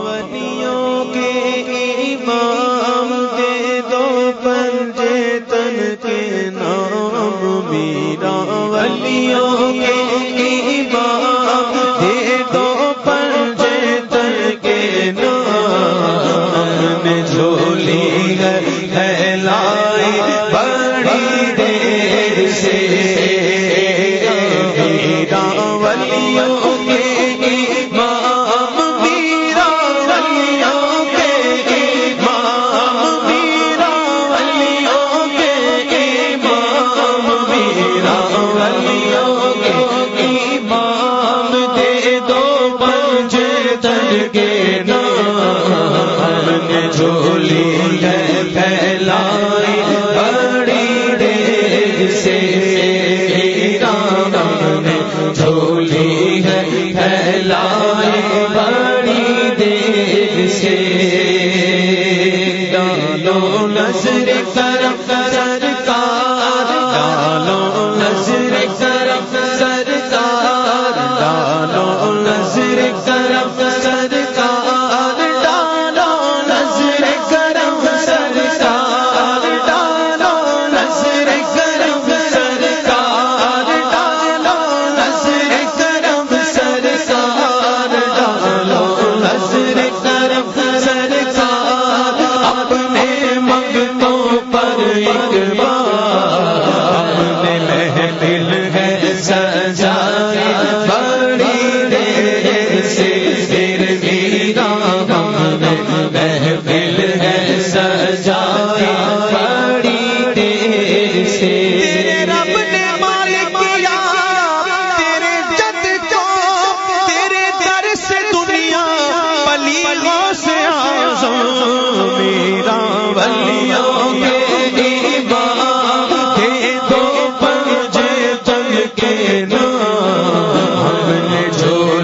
ولیوں کے امام دے دو پنجے تن کے نام میرا ولیوں کے امام دے دو پنجے تن کے نام جھولی ہے پھیلائی بڑی دے حشر کرم ہم نے جو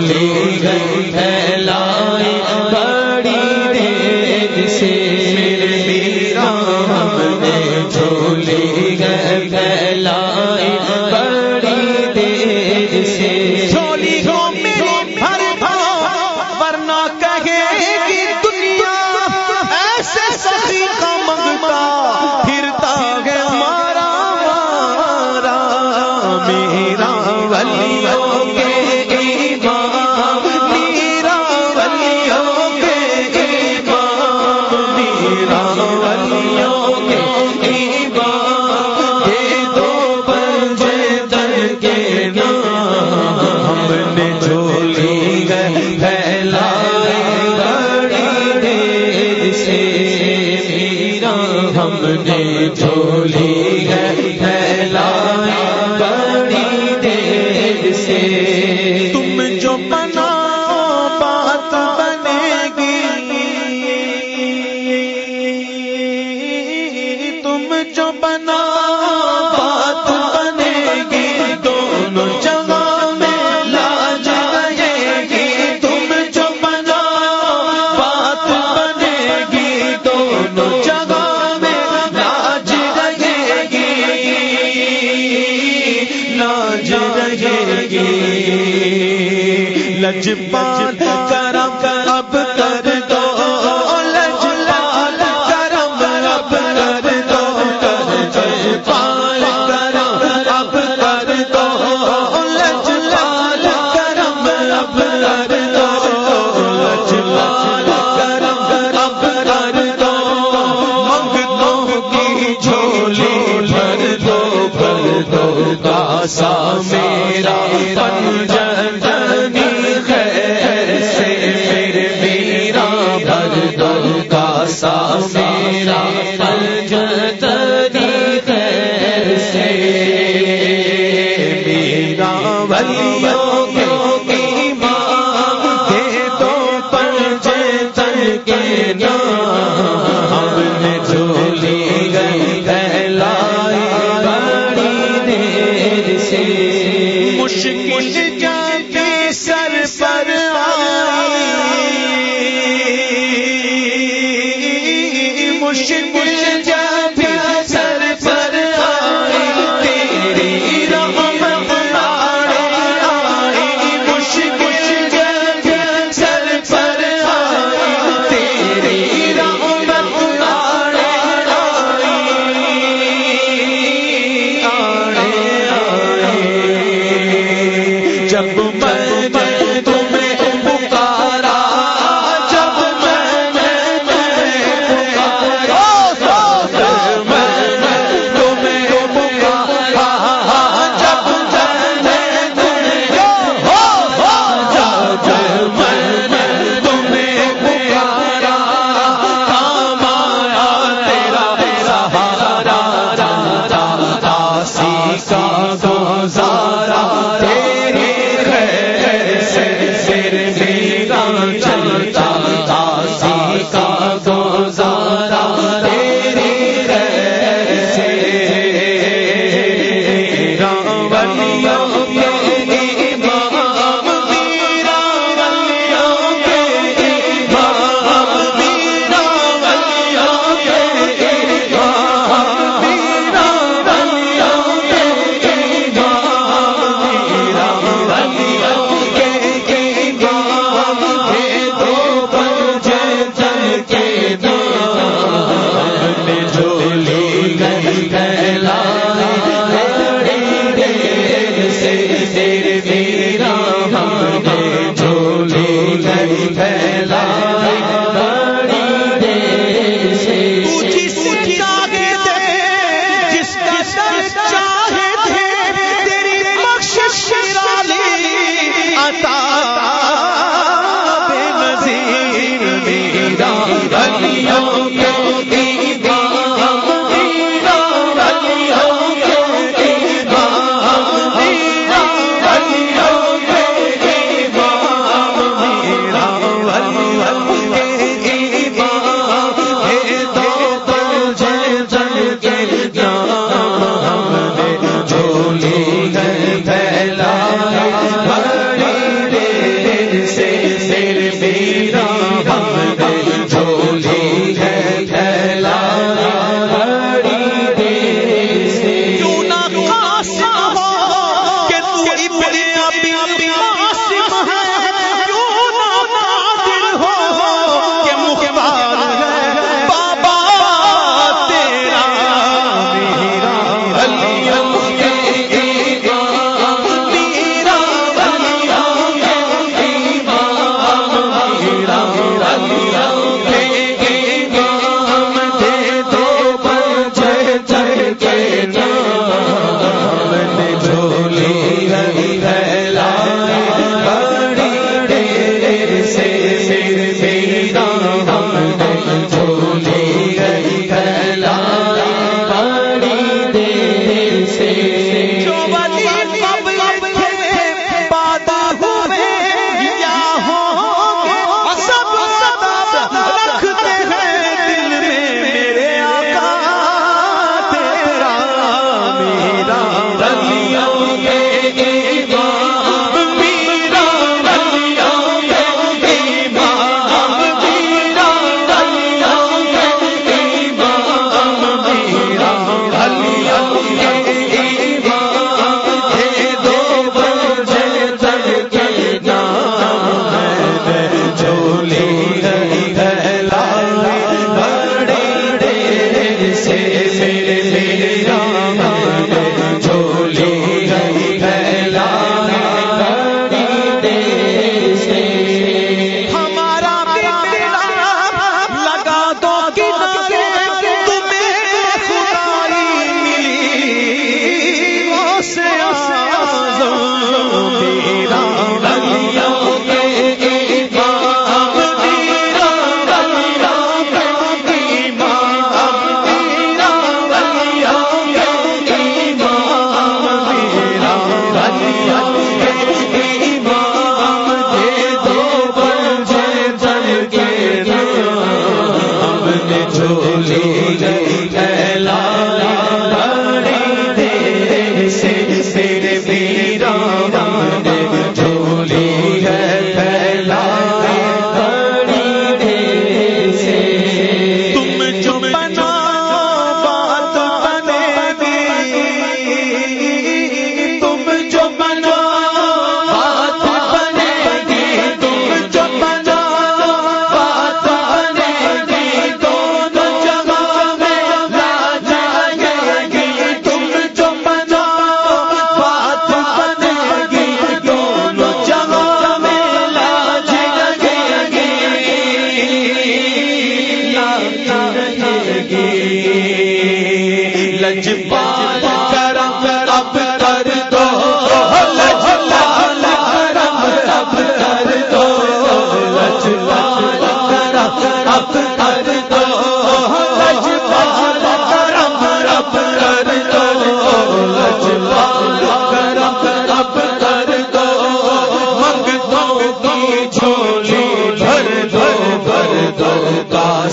بنا، بات بنے گی، دونوں جگہ میں لا جائے گی، تم جو بنا، بات بنے گی، دونوں جگہ میں لاج رہے گی، لاج رہے گی۔ لج پات سا میرا پنجا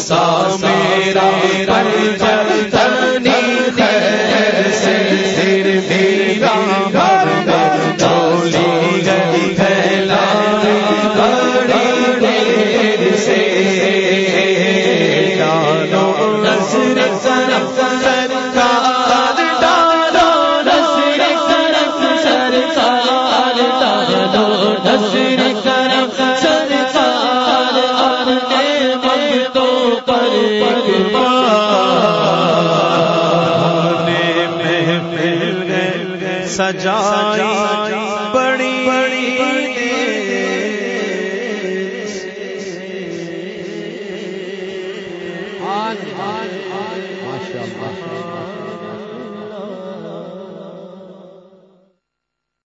سا میرا پر چل چلنی سر میرا چولی گئی ہے سجائی